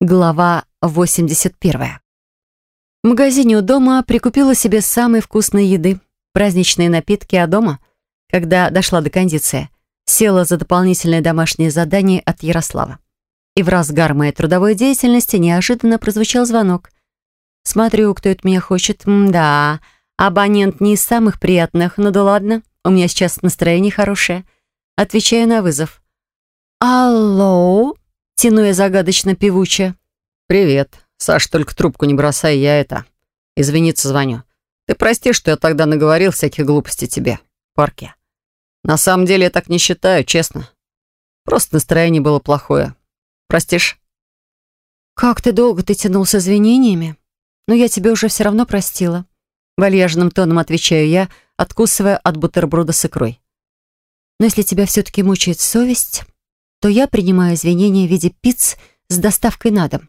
Глава 81. В магазине у дома прикупила себе самой вкусной еды, праздничные напитки, а дома, когда дошла до кондиции, села за дополнительное домашнее задание от Ярослава. И в разгар моей трудовой деятельности неожиданно прозвучал звонок. Смотрю, кто это меня хочет. М да, абонент не из самых приятных, но да ладно, у меня сейчас настроение хорошее. Отвечаю на вызов. «Алло?» — тяну я загадочно певуче. «Привет. Саш, только трубку не бросай, я это... Извиниться звоню. Ты прости, что я тогда наговорил всяких глупостей тебе, в парке. На самом деле я так не считаю, честно. Просто настроение было плохое. Простишь?» «Как ты долго ты тянул с извинениями? Но я тебе уже все равно простила». Вальяжным тоном отвечаю я, откусывая от бутерброда с икрой. «Но если тебя все-таки мучает совесть, то я принимаю извинения в виде пиц с доставкой на дом.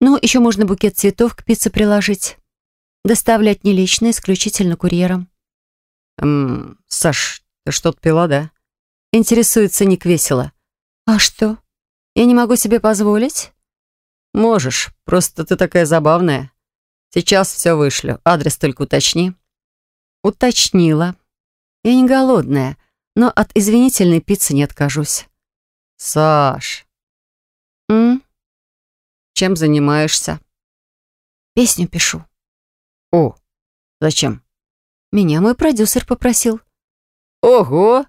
Ну, еще можно букет цветов к пицце приложить. Доставлять не лично, исключительно курьером». «Эм, Саш, ты что-то пила, да?» Интересуется Ник весело. «А что? Я не могу себе позволить?» «Можешь, просто ты такая забавная. Сейчас все вышлю, адрес только уточни». Уточнила. Я не голодная, но от извинительной пиццы не откажусь. «Саш!» «М? Чем занимаешься?» Песню пишу. «О, зачем?» Меня мой продюсер попросил. «Ого!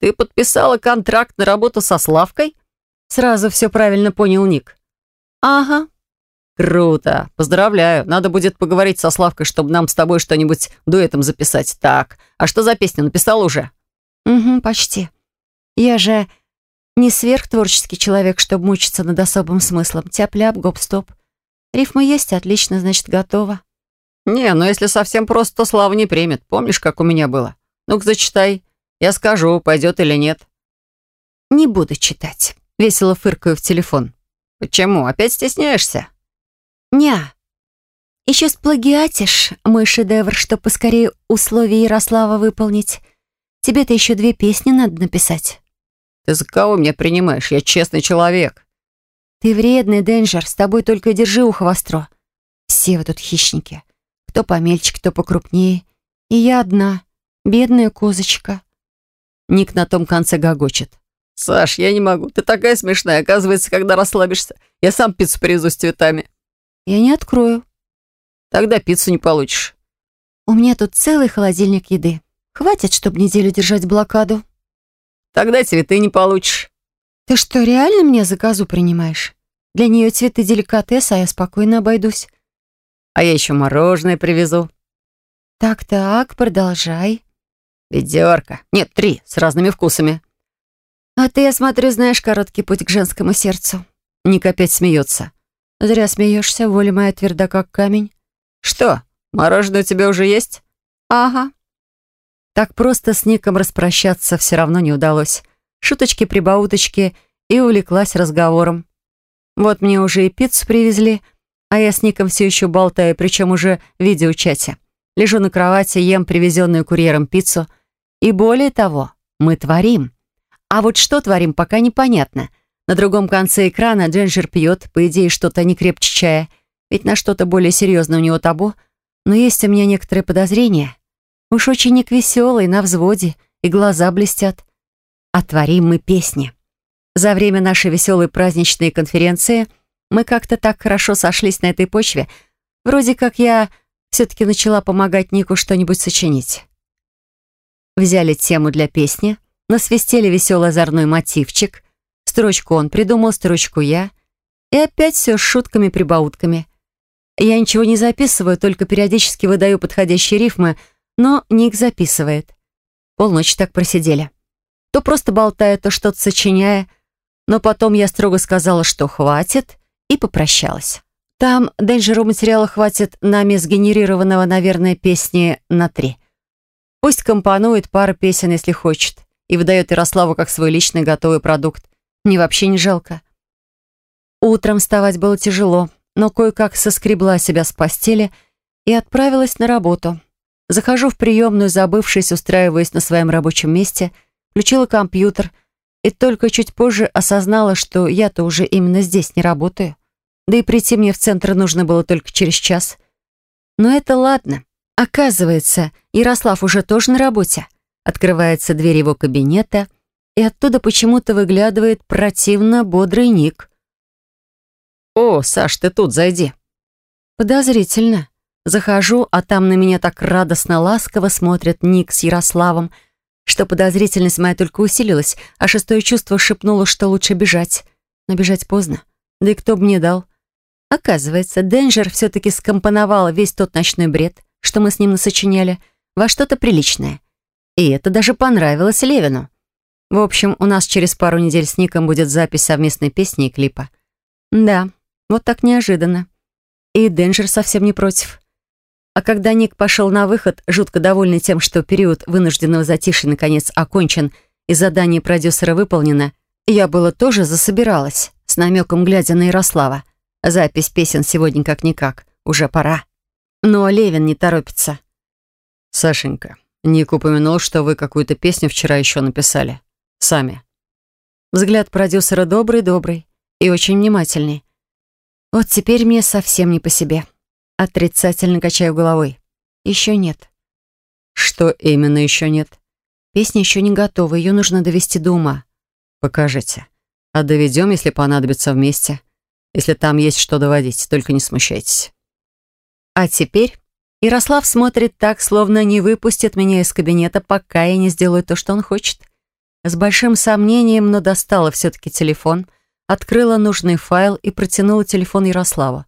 Ты подписала контракт на работу со Славкой?» Сразу все правильно понял Ник. «Ага». «Круто! Поздравляю! Надо будет поговорить со Славкой, чтобы нам с тобой что-нибудь дуэтом записать. Так, а что за песню? Написал уже?» «Угу, почти. Я же не сверхтворческий человек, чтобы мучиться над особым смыслом. Тяп-ляп, гоп-стоп. Рифма есть, отлично, значит, готова. «Не, ну если совсем просто, то Слава не примет. Помнишь, как у меня было? Ну-ка, зачитай. Я скажу, пойдет или нет». Не буду читать. Весело фыркаю в телефон. «Почему? Опять стесняешься?» Ня. Еще сплагиатишь мой шедевр, чтобы поскорее условия Ярослава выполнить. Тебе-то еще две песни надо написать. Ты за кого меня принимаешь? Я честный человек. Ты вредный, Денджер, с тобой только держи ухо востро. Все вы тут хищники. Кто помельче, кто покрупнее. И я одна, бедная козочка. Ник на том конце гогочет. «Саш, я не могу. Ты такая смешная. Оказывается, когда расслабишься, я сам пиццу привезу с цветами». Я не открою. Тогда пиццу не получишь. У меня тут целый холодильник еды. Хватит, чтобы неделю держать блокаду. Тогда цветы не получишь. Ты что, реально меня за козу принимаешь? Для нее цветы деликатес, а я спокойно обойдусь. А я еще мороженое привезу. Так-так, продолжай. Ведерко. Нет, три, с разными вкусами. А ты, я смотрю, знаешь короткий путь к женскому сердцу. Ник опять смеется. Зря смеешься, воля моя тверда, как камень. Что, мороженое у тебя уже есть? Ага. Так просто с Ником распрощаться все равно не удалось. Шуточки-прибауточки и увлеклась разговором. Вот мне уже и пиццу привезли, а я с Ником все еще болтаю, причем уже в видеочате. Лежу на кровати, ем привезенную курьером пиццу. И более того, мы творим. А вот что творим, пока непонятно. На другом конце экрана Дженджер пьет, по идее, что-то не крепче чая. Ведь на что-то более серьезное у него табу. Но есть у меня некоторые подозрения. Уж ученик веселый, на взводе, и глаза блестят. А творим мы песни. За время нашей веселой праздничной конференции мы как-то так хорошо сошлись на этой почве. Вроде как я все-таки начала помогать Нику что-нибудь сочинить. Взяли тему для песни, насвистели веселый озорной мотивчик. Строчку он придумал, строчку я. И опять все с шутками-прибаутками. Я ничего не записываю, только периодически выдаю подходящие рифмы — но Ник записывает. Полночи так просидели. То просто болтая, то что-то сочиняя. Но потом я строго сказала, что хватит, и попрощалась. Там Денджеру материала хватит нами сгенерированного, наверное, песни на три. Пусть компонует пару песен, если хочет, и выдает Ярославу как свой личный готовый продукт. Мне вообще не жалко. Утром вставать было тяжело, но кое-как соскребла себя с постели и отправилась на работу. Захожу в приемную, забывшись, устраиваясь на своем рабочем месте, включила компьютер и только чуть позже осознала, что я-то уже именно здесь не работаю. Да и прийти мне в центр нужно было только через час. Но это ладно. Оказывается, Ярослав уже тоже на работе. Открывается дверь его кабинета, и оттуда почему-то выглядывает противно бодрый Ник. «О, Саш, ты тут, зайди». Подозрительно. Захожу, а там на меня так радостно-ласково смотрят Ник с Ярославом, что подозрительность моя только усилилась, а шестое чувство шепнуло, что лучше бежать. Но бежать поздно. Да и кто бы мне дал? Оказывается, Денджер все-таки скомпоновал весь тот ночной бред, что мы с ним насочиняли, во что-то приличное. И это даже понравилось Левину. В общем, у нас через пару недель с Ником будет запись совместной песни и клипа. Да, вот так неожиданно. И Денджер совсем не против. А когда Ник пошел на выход, жутко довольный тем, что период вынужденного затишья наконец окончен и задание продюсера выполнено, я было тоже засобиралась, с намеком глядя на Ярослава. Запись песен сегодня как-никак, уже пора. Но Левин не торопится. «Сашенька, Ник упомянул, что вы какую-то песню вчера еще написали. Сами». Взгляд продюсера добрый-добрый и очень внимательный. Вот теперь мне совсем не по себе. Отрицательно качаю головой. Еще нет. Что именно еще нет? Песня еще не готова, ее нужно довести до ума. Покажите. А доведем, если понадобится вместе. Если там есть что доводить, только не смущайтесь. А теперь Ярослав смотрит так, словно не выпустит меня из кабинета, пока я не сделаю то, что он хочет. С большим сомнением, но достала все-таки телефон — открыла нужный файл и протянула телефон Ярославу.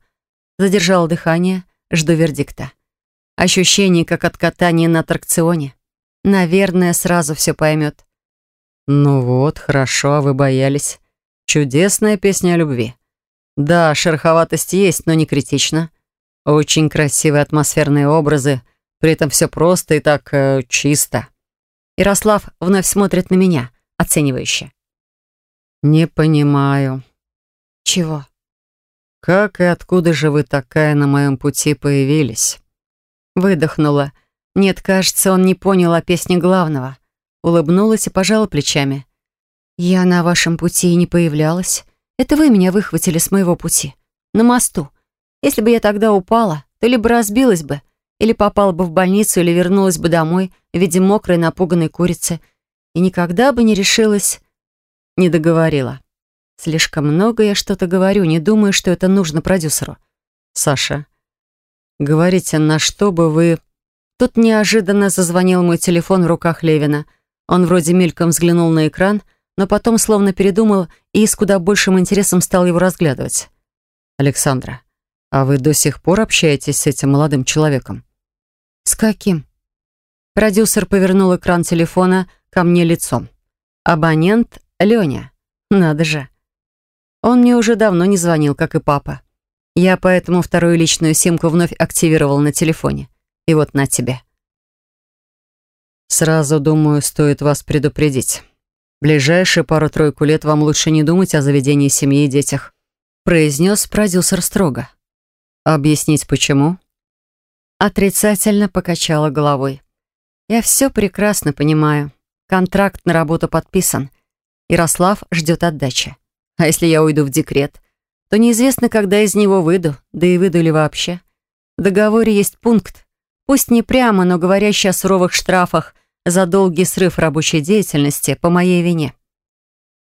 Задержала дыхание, жду вердикта. Ощущение, как от катания на аттракционе. Наверное, сразу все поймет. «Ну вот, хорошо, а вы боялись. Чудесная песня о любви. Да, шероховатость есть, но не критично. Очень красивые атмосферные образы, при этом все просто и так э, чисто». Ярослав вновь смотрит на меня, оценивающе. «Не понимаю». «Чего?» «Как и откуда же вы такая на моем пути появились?» Выдохнула. Нет, кажется, он не понял о песне главного. Улыбнулась и пожала плечами. «Я на вашем пути и не появлялась. Это вы меня выхватили с моего пути. На мосту. Если бы я тогда упала, то либо разбилась бы, или попала бы в больницу, или вернулась бы домой в виде мокрой напуганной курицы, и никогда бы не решилась не договорила. Слишком много я что-то говорю, не думаю, что это нужно продюсеру. Саша, говорите, на что бы вы... Тут неожиданно зазвонил мой телефон в руках Левина. Он вроде мельком взглянул на экран, но потом словно передумал и с куда большим интересом стал его разглядывать. «Александра, а вы до сих пор общаетесь с этим молодым человеком?» «С каким?» Продюсер повернул экран телефона ко мне лицом. Абонент Леня. Надо же. Он мне уже давно не звонил, как и папа. Я поэтому вторую личную симку вновь активировал на телефоне. И вот на тебе. Сразу, думаю, стоит вас предупредить. Ближайшие пару-тройку лет вам лучше не думать о заведении семьи и детях, произнес продюсер строго. Объяснить почему? Отрицательно покачала головой. Я все прекрасно понимаю. Контракт на работу подписан — Ярослав ждет отдачи. А если я уйду в декрет, то неизвестно, когда из него выйду, да и выйду ли вообще. В договоре есть пункт, пусть не прямо, но говорящий о суровых штрафах за долгий срыв рабочей деятельности по моей вине.